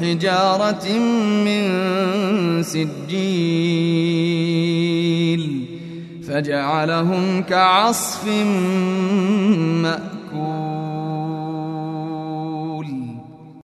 بحجارة من سجيل فجعلهم كعصف